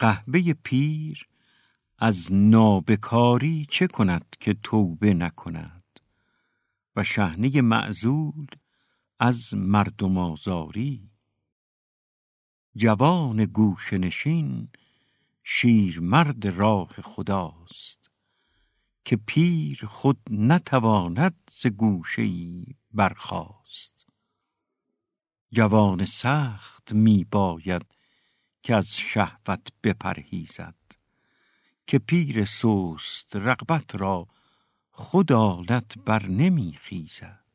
قهبه پیر از نابکاری چه کند که توبه نکند؟ و شهنه معزول از مردم آزاری. جوان گوشه نشین شیرمرد راه خداست که پیر خود نتواند ز گوشه ای برخاست. جوان سخت می باید که از شهوت بپرهیزد که پیر سست رغبت را خود آلت بر نمی خیزد.